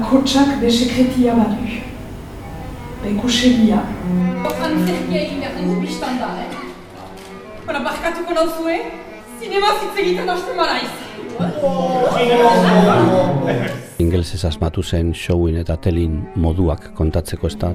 bakotsak be sekretia badu. Beko segia. Antzerkia egin behar dugu biztan da, eh? Bara, barkatuko nauzue, zinema zitzegiten hasten maraiz. Ingelsez asmatu zen showin eta telin moduak kontatzeko ez da.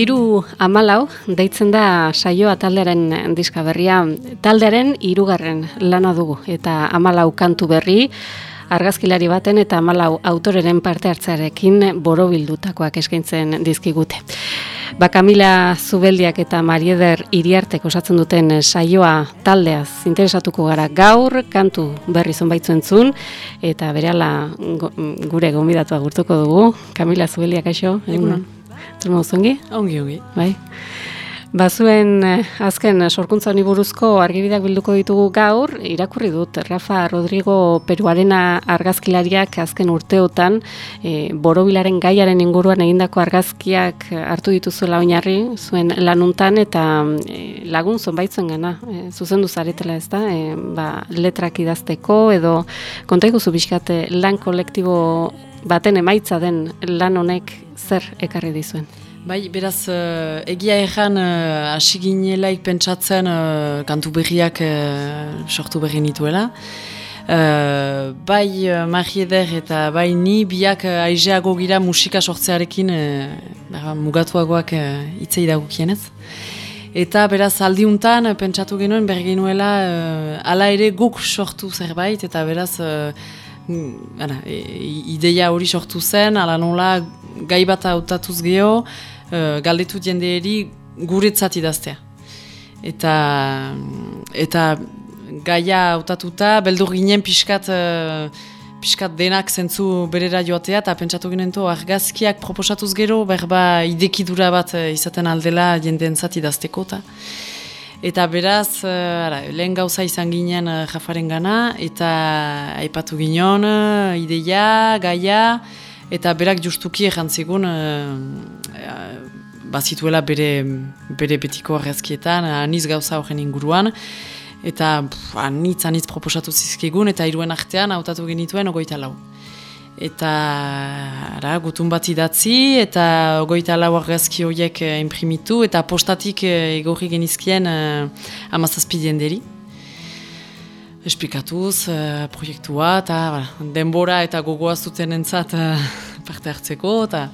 Hiru amalau, deitzen da saioa taldearen diska berria. Taldearen hirugarren lana dugu eta amalau kantu berri, argazkilari baten eta amalau autoreren parte hartzarekin borobildutakoak eskaintzen dizkigute. Ba Kamila Zubeldiak eta Marieder Iriartek osatzen duten saioa taldeaz interesatuko gara gaur, kantu berri zonbaitzu entzun, eta berehala gure gonbidatua gurtuko dugu. Kamila Zubeldiak aixo, egunon. Zer modu zongi? Ongi, ongi. Bai. Bazuen eh, azken sorkuntza honi buruzko argibideak bilduko ditugu gaur, irakurri dut Rafa Rodrigo Peruarena argazkilariak azken urteotan e, borobilaren gaiaren inguruan egindako argazkiak hartu dituzuela oinarri zuen lanuntan eta e, lagun zonbaitzuen gana, e, zuzendu zaretela ez da, e, ba, letrak idazteko edo kontaiko zu pixkate lan kolektibo baten emaitza den lan honek zer ekarri dizuen. Bai, beraz, uh, egia erran uh, hasi ginelaik pentsatzen uh, kantu berriak uh, sortu berri nituela. Uh, bai uh, Marieder eta bai ni biak uh, aizeago gira musika sortzearekin uh, mugatuagoak uh, itzei dagokienez. Eta beraz aldiuntan pentsatu genuen bergenuela uh, ala ere guk sortu zerbait eta beraz uh, mm, ara, e, ideia hori sortu zen, ala nola gai bat hautatuz geho, uh, galdetu jendeeri guretzat idaztea. Eta, eta gaia hautatuta, beldur ginen pixkat, uh, pixkat denak zentzu berera joatea, eta pentsatu ginen to, argazkiak proposatuz gero, berba idekidura bat uh, izaten aldela jendeentzat idazteko. Ta. Eta beraz, uh, ara, lehen gauza izan ginen uh, jafaren gana, eta aipatu ginen, uh, ideia, gaia, eta berak justuki errantzigun bazituela bere, bere betiko argazkietan, aniz gauza horren inguruan, eta pff, anitz, anitz proposatu zizkigun, eta iruen artean hautatu genituen ogoita lau. Eta ara, gutun bat idatzi, eta ogoita lau argazki horiek eh, imprimitu, eta postatik eh, egorri genizkien eh, amazazpidien deri. Esplikatuz, eh, proiektua, eta denbora eta gogoa zuten entzat parte hartzeko, eta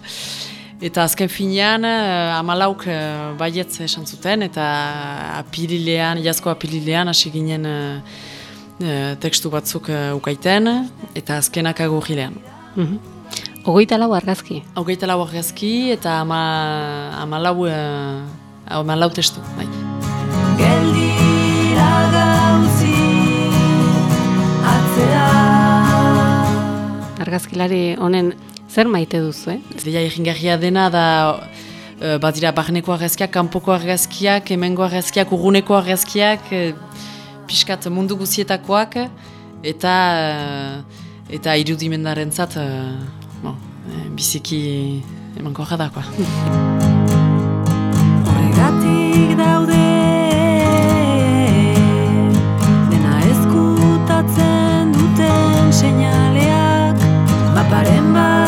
Eta azken finean, uh, amalauk uh, baietz esan zuten, eta apililean, jazko apililean hasi ginen uh, uh, tekstu batzuk uh, ukaiten, eta azkenak agurrilean. Mhm. Ogoita lau argazki. Hogeita lau argazki eta ama, amalau, uh, amalau testu. Bai. Geldira gauzi Atzera Argazkilari honen zer maite duzu, eh? Deia egingarria dena da badira barneko argazkiak, kanpoko argazkiak, hemengo argazkiak, urruneko argazkiak, pixkat mundu guzietakoak, eta uh, eta irudimendaren zat, uh, bon, eh, biziki emanko jadakoa. Horregatik daude Dena ezkutatzen duten seinaleak Maparen bazteretan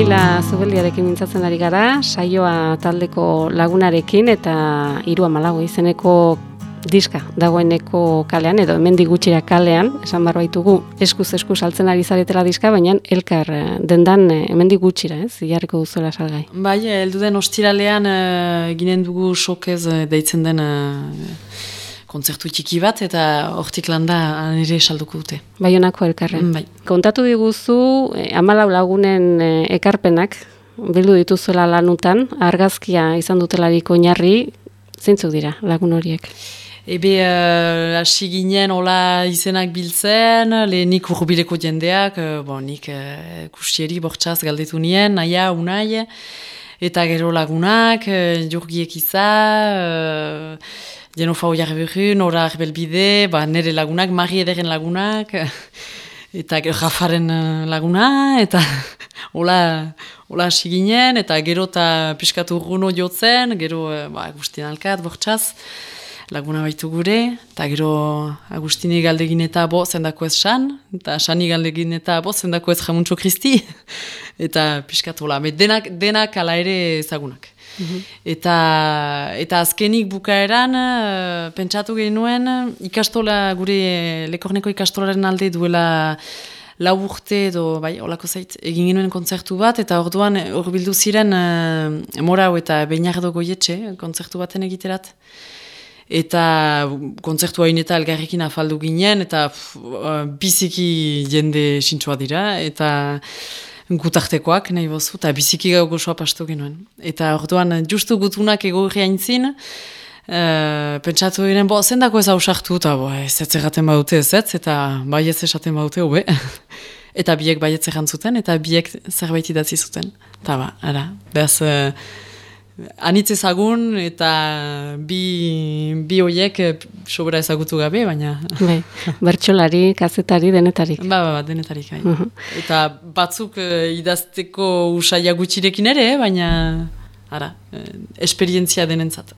Zubeldiarekin mintzatzen ari gara, saioa taldeko lagunarekin eta hiru malago izeneko diska dagoeneko kalean, edo hemen gutxira kalean, esan barro baitugu eskuz esku saltzen ari zaretela diska, baina elkar eh, dendan eh, hemen gutxira, ez, jarriko duzuela salgai. Bai, heldu den ostiralean uh, ginen dugu sokez deitzen den kontzertu txiki bat eta hortik landa nire salduko dute. Baionako elkarren. Bai. Kontatu diguzu, eh, amalau lagunen eh, ekarpenak, bildu dituzuela lanutan, argazkia izan dutelarik oinarri, zeintzuk dira lagun horiek? Ebe, uh, hasi ginen, hola izenak biltzen, lehenik urbileko jendeak, uh, bon, nik uh, kustieri bortxaz galdetu nien, naia, unai, eta gero lagunak, uh, jurgiek iza, uh, Jenofa oiar berri, nora arbelbide, ba, nire lagunak, mari ederen lagunak, eta gero jafaren eh, laguna, eta hola, hola hasi ginen, eta gero eta piskatu urguno jotzen, gero eh, ba, Agustin Alkat, bortxaz, laguna baitu gure, eta gero Agustini galdegin eta bo zendako ez san, eta sani galdegin eta bo zendako ez jamuntxo kristi, eta piskatu hola, denak, denak ala ere ezagunak. Eta, eta azkenik bukaeran, uh, pentsatu genuen, ikastola, gure lekorneko ikastolaren alde duela lau urte edo, bai, olako zait, egin genuen kontzertu bat, eta orduan hor bildu ziren uh, morau eta bainardo goietxe, kontzertu baten egiterat. Eta kontzertu hain eta elgarrekin afaldu ginen, eta uh, biziki jende sintsua dira, eta gutartekoak nahi bozu, eta biziki gau gozoa pastu genuen. Eta orduan, justu gutunak ego haintzin, uh, pentsatu diren, bo, zendako ez hausartu, eta bo, ez ez erraten baute ez ez, eta bai ez esaten baute, hobe. eta biek bai ez zuten, eta biek zerbait idatzi zuten. Eta ba, ara, behaz... Uh, Anitz ezagun eta bi, bi oiek eh, sobera ezagutu gabe, baina... Bai, bertxolari, kazetari, denetarik. Ba, ba, ba denetarik, bai. Uh Eta batzuk uh, idazteko usaila gutxirekin ere, baina... Ara, uh, esperientzia denentzat.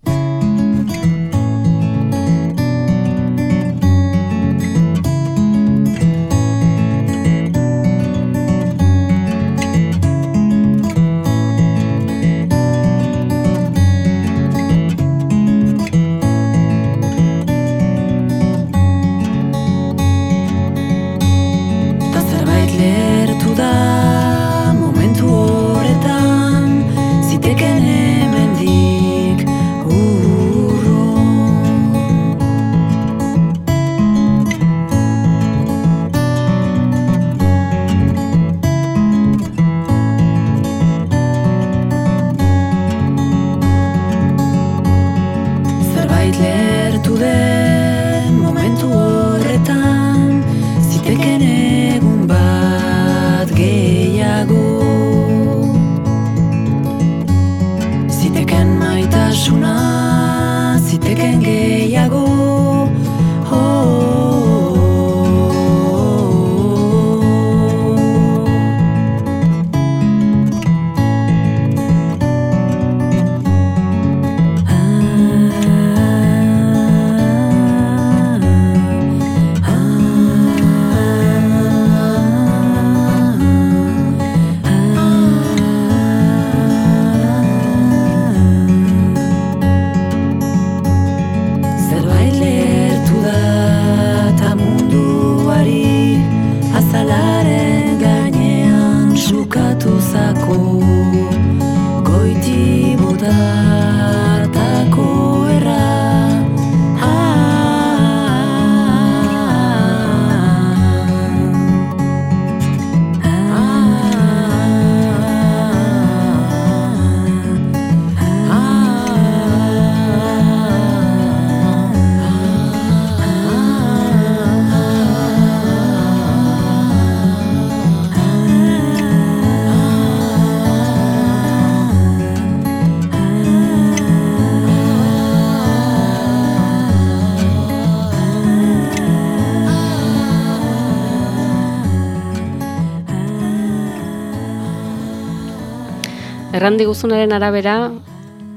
Errandi guzunaren arabera,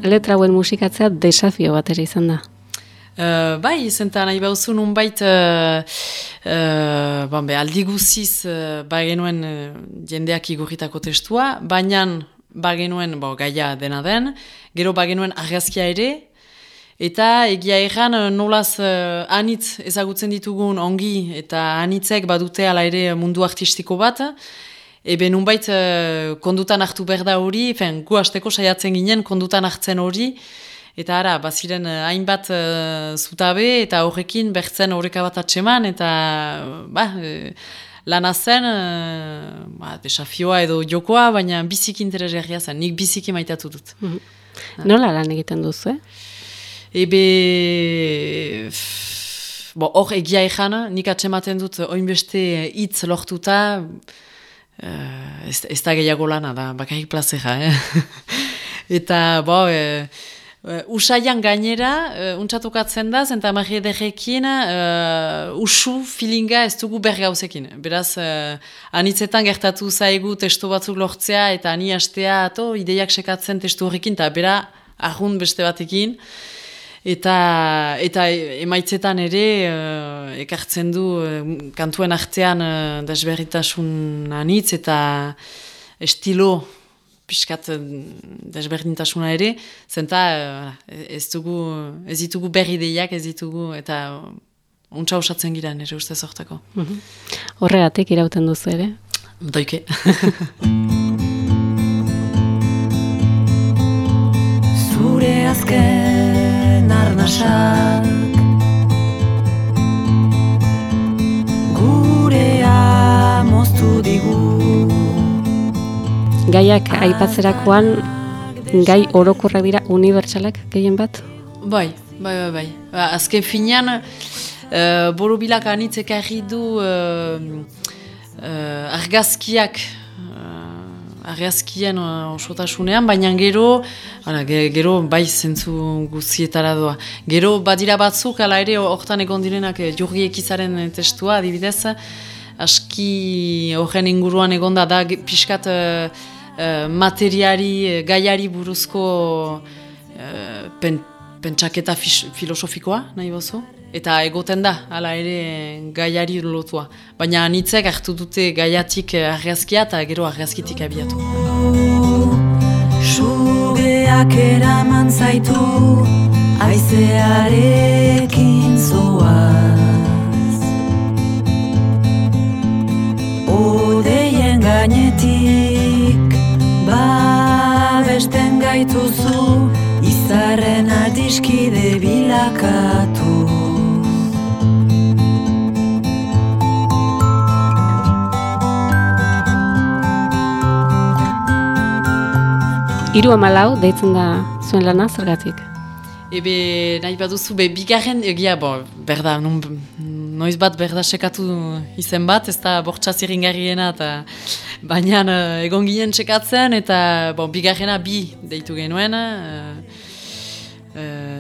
letra hauen musikatzea desafio bat ere izan da. Uh, bai, zenta nahi bauzu nun bait, uh, uh, bon, be, aldi guziz, uh, ba genuen uh, jendeak igurritako testua, baina bagenuen, bo, gaia dena den, gero bagenuen argazkia ere, eta egia erran eh, nolaz uh, anitz ezagutzen ditugun ongi, eta anitzek badute ala ere mundu artistiko bat, ebe nunbait uh, kondutan hartu berda hori, fen, gu hasteko saiatzen ginen kondutan hartzen hori, Eta ara, baziren hainbat uh, zutabe eta horrekin bertzen horreka bat atseman, eta ba, lana zen, uh, ba, desafioa edo jokoa, baina biziki interesgarria zen, nik biziki maitatu dut. Mm Nola lan egiten duzu, eh? Ebe, hor egia ezan, nik atsematen dut oinbeste hitz lortuta, uh, ez, ez da gehiago lana da, bakarrik plazera, eh? Eta, bo, Uh, usaian gainera, uh, untsatukatzen da, zenta magia derrekin, uh, usu filinga ez dugu bergauzekin. Beraz, uh, anitzetan gertatu zaigu testu batzuk lortzea, eta ani hastea, ato, ideiak sekatzen testu horrekin, eta bera, ahun beste batekin. Eta, eta emaitzetan ere, uh, ekartzen du, uh, kantuen artean uh, desberritasun anitz, eta estilo, piskat eh, desberdintasuna ere, zenta eh, ez, dugu, ez ditugu berri deiak, ez ditugu, eta untsa osatzen gira nire uste zortako. Mhm. Horregatik irauten duzu ere? Doike. arnasak Gurea moztu digu gaiak aipatzerakoan gai orokorrak dira unibertsalak gehien bat? Bai, bai, bai, bai. Ba, azken finean, uh, borobilak anitzek du uh, uh, argazkiak argazkien uh, osotasunean, baina gero, ara, gero bai zentzu guzietara doa. Gero badira batzuk, ala ere, hortan egon direnak jurgi ekizaren testua, adibidez, aski horren inguruan egonda da pixkat uh, materiari, eh, gaiari buruzko uh, pen, pentsaketa filosofikoa, nahi bozu? Eta egoten da, hala ere gaiari lotua. Baina anitzek hartu dute gaiatik argazkia eta gero argazkitik abiatu. Sugeak eraman zaitu aizearekin zoaz Odeien gainetik babesten gaituzu izarren adiskide bilakatu Hiru amalau, deitzen da zuen lana, zergatik? Ebe, nahi baduzu, be, bigarren, egia, bo, berda, nun, noiz bat berda sekatu izen bat, ez da bortxaz iringarriena, eta baina uh, egon ginen sekatzen, eta bon, bigarrena bi deitu genuen, uh,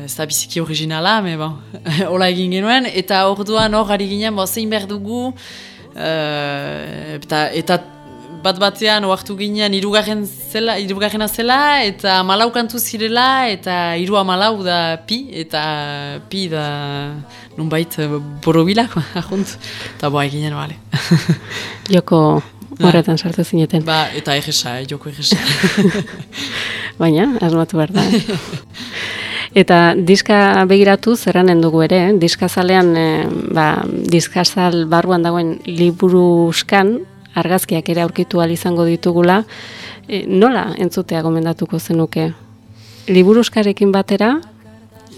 ez da biziki originala, me bon, hola egin genuen, eta orduan hor ari ginen, bo, zein behar dugu, uh, eta, eta bat batean oartu ginen irugarren zela, irugarrena zela, eta malau kantu zirela, eta iru amalau da pi, eta pi da nunbait borobilak, ahunt, eta boa eginen, bale. Joko horretan sartu zineten. Ba, eta egesa, eh, joko egesa. Baina, asmatu behar da. Eta diska begiratu zerranen dugu ere, eh? diska zalean, eh, ba, diska zal barruan dagoen liburuskan, argazkiak ere aurkitu izango ditugula, e, nola entzutea gomendatuko zenuke? Liburuskarekin batera,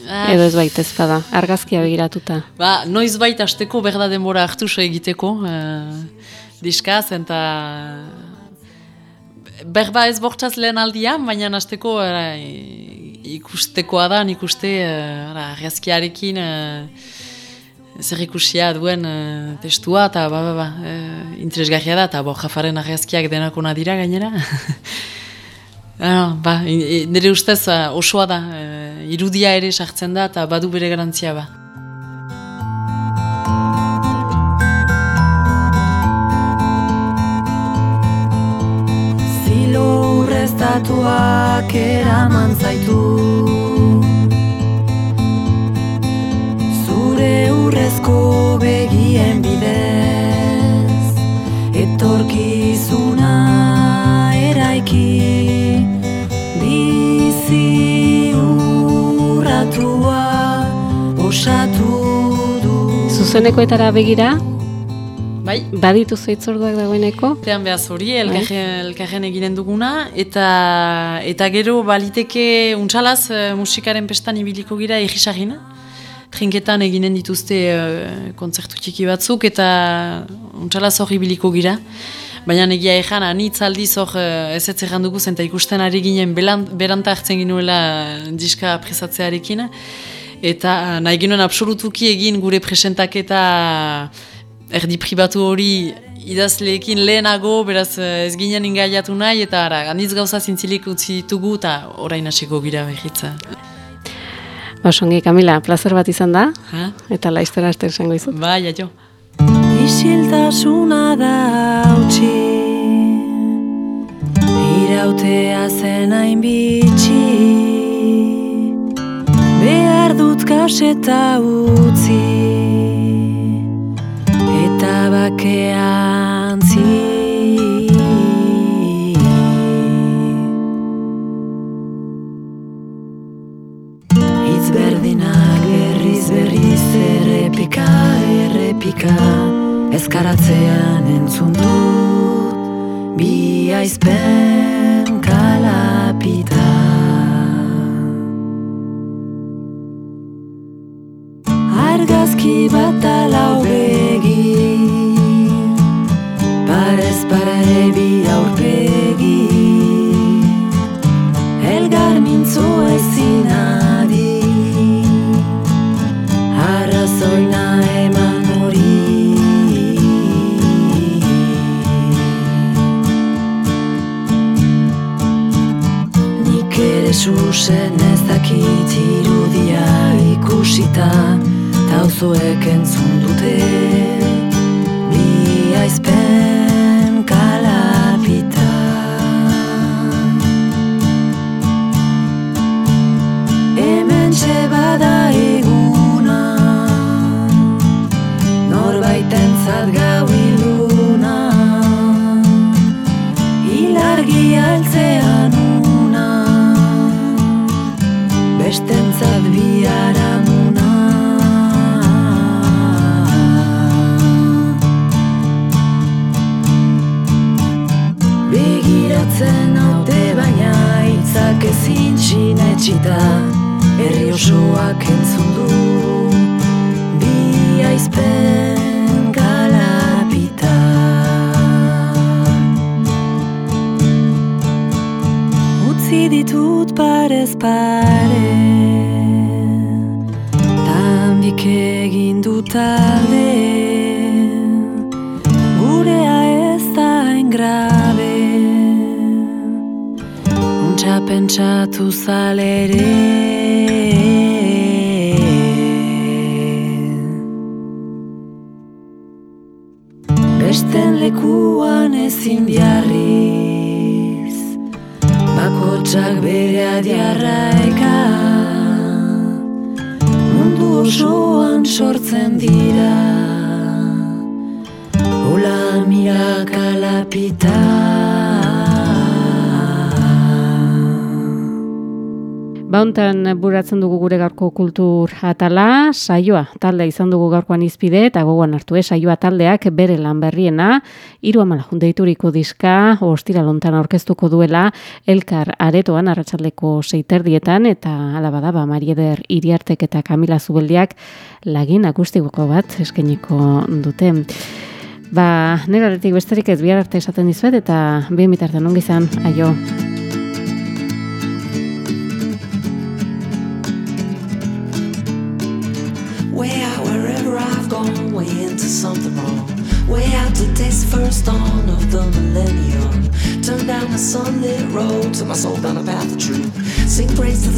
ah. edo ez baita ez bada, argazkia begiratuta? Ba, noiz baita azteko berda denbora hartu egiteko, e, diskaz, eta berba ez bortzaz lehen aldian, baina azteko ikustekoa da, ikuste argazkiarekin, zer ikusia duen uh, testua eta ba, ba, ba, uh, interesgarria da eta bo, jafaren argazkiak denakona dira gainera. uh, ba, nire ustez uh, osoa da, irudia ere sartzen da eta badu bere garantzia ba. Zilo urreztatuak eraman zaitu zuzenekoetara begira, Bai. badituzu itzorduak dagoeneko? Tean behaz hori, elkarren, elkarren eginen duguna, eta eta gero baliteke untxalaz eh, musikaren pestan ibiliko gira egisagin. Trinketan eginen dituzte uh, kontzertu txiki batzuk, eta untxalaz hori ibiliko gira. Baina egia ejan, anitz aldiz hor uh, ez ez erran dugu zen, ikusten ari ginen belan- beranta hartzen ginuela diska presatzearekin. Eta nahi genuen absolutuki egin gure presentaketa erdi pribatu hori idazleekin lehenago, beraz eh, ez ginen ingaiatu nahi, eta ara, anitz gauza zintzilik utzi ditugu, eta orain hasiko gira behitza. Osongi, Kamila, plazer bat izan da, Ha? eta laiztera aster esango izut. Bai, aio. Isiltasuna da utzi Irautea zen hain bitxi kaseta utzi. Eta bakean zi. Hitz berdinak berriz berriz errepika, errepika. Ezkaratzean entzun dut Bi aizpen kalapita Argazki bat alau begi Parez pare bi aurpegi. Elgar mintzo ezin adi. Arrazoina eman hori. Nik ere susen ez dakit irudia ikusita Tauzoek entzun dute Bi aizpen kalapita Hemen bada eguna Norbaitentzat gau iluna. Ilargi altzean una Bestentzat biharamuna sinetxita Herri osoak entzun du. Bi aizpen kalapita Utzi ditut parez pare. Tambik egin dut zalere Besten lekuan ezin biarriz Bakotsak bere adiarra eka Mundu osoan sortzen dira Ola mira kalapita Bauntan buratzen dugu gure gaurko kultur atala, saioa talde izan dugu gaurkoan izpide, eta gogoan hartu, eh, saioa taldeak bere lan berriena, hiru amala deituriko diska, ostira lontan aurkeztuko duela, elkar aretoan, arratsaldeko seiterdietan, eta alabada, ba, Marieder Iriartek eta Kamila Zubeldiak lagin akustiko bat eskeniko dute. Ba, nire besterik ez bihar arte esaten dizuet, eta bien bitartean ongi izan, aio.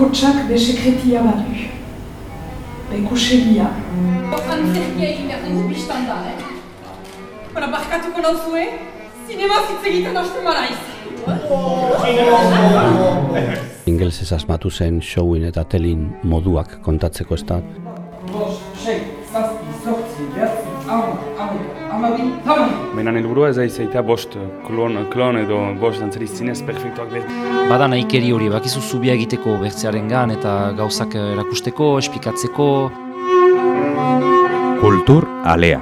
Bakotsak be sekretia badu. Bekusegia. Antzerkia egin behar dugu biztan da, eh? Hora, barkatuko nauzue, zinema hitz egiten hasten maraiz. Ingelsez asmatu zen showin eta telin moduak kontatzeko ez da. Menan helburua ez da izaitea bost klon, klon edo bost dantzari zinez perfektuak behar. Bada nahikeri hori, bakizu zubia egiteko bertzearengan eta gauzak erakusteko, espikatzeko. Kultur alea.